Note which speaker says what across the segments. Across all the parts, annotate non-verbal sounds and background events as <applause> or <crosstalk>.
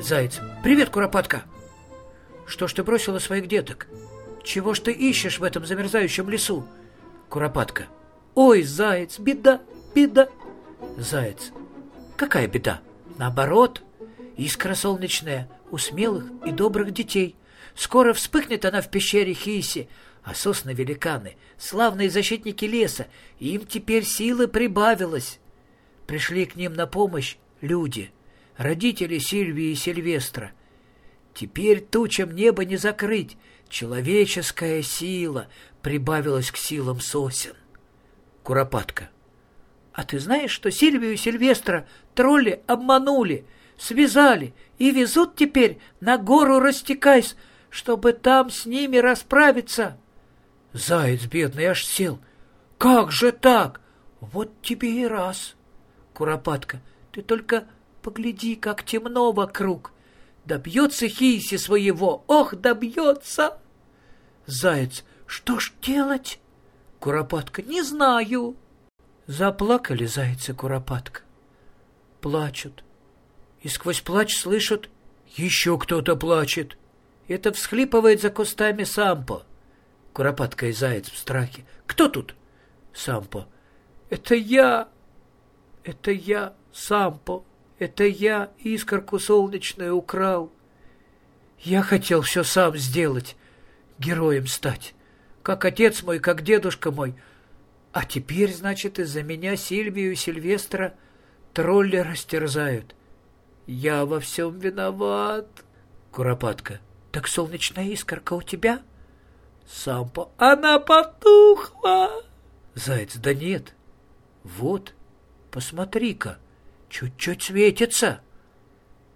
Speaker 1: Заяц. Привет, Куропатка. Что ж ты бросила своих деток? Чего ж ты ищешь в этом замерзающем лесу? Куропатка. Ой, заяц, беда, беда. Заяц. Какая беда? Наоборот, искра солнечная у смелых и добрых детей. Скоро вспыхнет она в пещере Хиси, а сосны-великаны, славные защитники леса, им теперь силы прибавилось. Пришли к ним на помощь люди, родители Сильвии и Сильвестра. Теперь тучам небо не закрыть, человеческая сила прибавилась к силам сосен. Куропатка. А ты знаешь, что Сильвию и Сильвестра тролли обманули, связали и везут теперь на гору Растекайс, чтобы там с ними расправиться? Заяц бедный аж сел. Как же так? Вот тебе и раз. Куропатка, ты только погляди, как темно вокруг. Добьется Хиси своего, ох, добьется! Заяц, что ж делать? Куропатка, не знаю. Заплакали заяц и Куропатка. Плачут. И сквозь плач слышат, еще кто-то плачет. Это всхлипывает за кустами Сампо. Куропатка и заяц в страхе. Кто тут? Сампо. Это я. Это я, Сампо. Это я искорку солнечную украл. Я хотел все сам сделать, героем стать, как отец мой, как дедушка мой. А теперь, значит, из-за меня Сильвию и Сильвестра тролли растерзают. Я во всем виноват. Куропатка. Так солнечная искорка у тебя? Сампо. Она потухла. Заяц. Да нет. Вот, посмотри-ка. Чуть-чуть светится.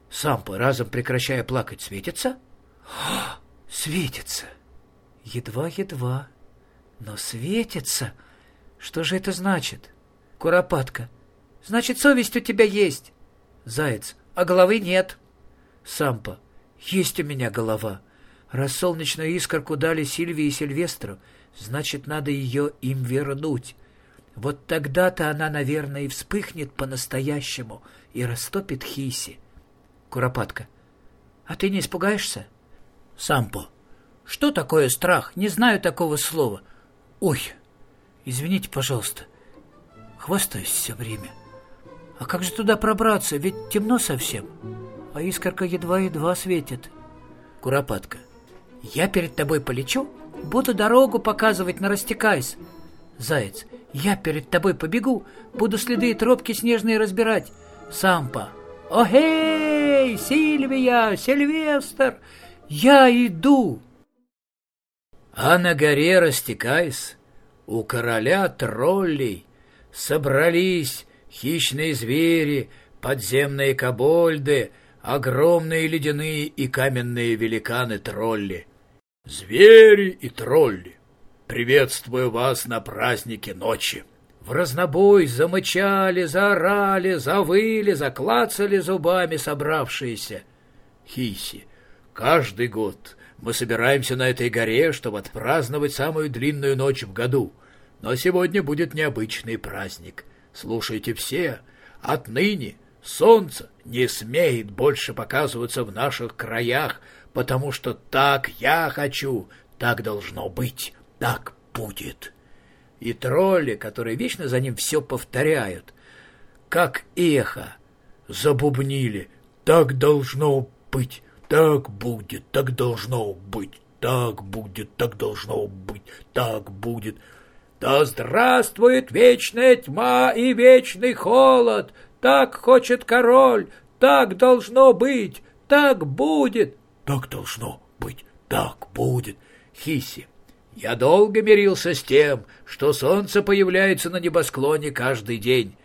Speaker 1: Сампа, разом прекращая плакать, светится? <gasps> Светится. Едва-едва. Но светится. Что же это значит? Куропатка. Значит, совесть у тебя есть. Заяц. А головы нет. Сампа. Есть у меня голова. Раз солнечную искорку дали Сильвии и Сильвестру, значит, надо ее им вернуть. Вот тогда-то она, наверное, и вспыхнет по-настоящему и растопит Хиси. Куропатка. А ты не испугаешься? Сампо. Что такое страх? Не знаю такого слова. Ой, извините, пожалуйста. Хвастаюсь все время. А как же туда пробраться? Ведь темно совсем. А искорка едва-едва светит. Куропатка. Я перед тобой полечу, буду дорогу показывать на. Заяц. Я перед тобой побегу, буду следы и тропки снежные разбирать. Сампа. Охей, Сильвия, Сильвестр, я иду. А на горе растекаясь, у короля троллей собрались хищные звери, подземные кобольды, огромные ледяные и каменные великаны-тролли. Звери и тролли, Приветствую вас на празднике ночи. В разнобой замычали, заорали, завыли, заклацали зубами собравшиеся. Хиси, каждый год мы собираемся на этой горе, чтобы отпраздновать самую длинную ночь в году. Но сегодня будет необычный праздник. Слушайте все, отныне солнце не смеет больше показываться в наших краях, потому что так я хочу, так должно быть так будет. И тролли, которые вечно за ним все повторяют, как эхо, забубнили. Так должно быть, так будет, так должно быть, так будет, так должно быть, так будет. Да здравствует вечная тьма и вечный холод! Так хочет король, так должно быть, так будет, так должно быть, так будет. Хиси, я долго мирился с тем, что солнце появляется на небосклоне каждый день,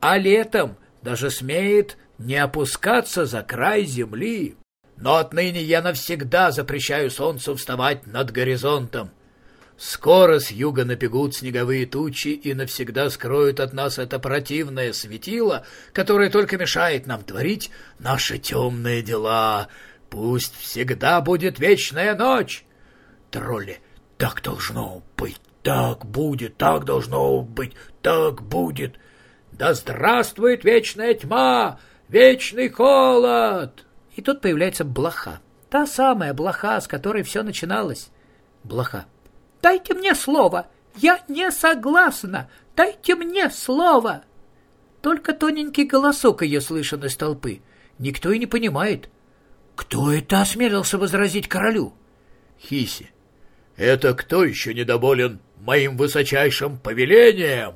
Speaker 1: а летом даже смеет не опускаться за край земли. Но отныне я навсегда запрещаю солнцу вставать над горизонтом. Скоро с юга напегут снеговые тучи и навсегда скроют от нас это противное светило, которое только мешает нам творить наши темные дела. Пусть всегда будет вечная ночь. Тролли, так должно быть, так будет, так должно быть, так будет. Да здравствует вечная тьма, вечный холод! И тут появляется блоха. Та самая блоха, с которой все начиналось. Блоха. «Дайте мне слово! Я не согласна! Дайте мне слово!» Только тоненький голосок ее слышен из толпы. Никто и не понимает. Кто это осмелился возразить королю?
Speaker 2: Хиси. Это кто еще недоволен моим высочайшим повелением?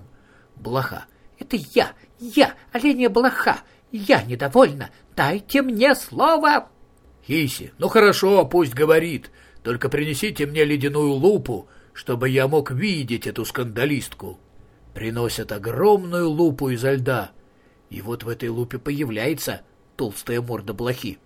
Speaker 1: Блоха. Это я, я, оленья блоха. Я недовольна. Дайте мне слово.
Speaker 2: Хиси. Ну хорошо, пусть говорит. Только принесите мне ледяную лупу, чтобы я мог видеть эту скандалистку. Приносят огромную лупу изо льда. И вот в этой лупе появляется толстая морда блохи.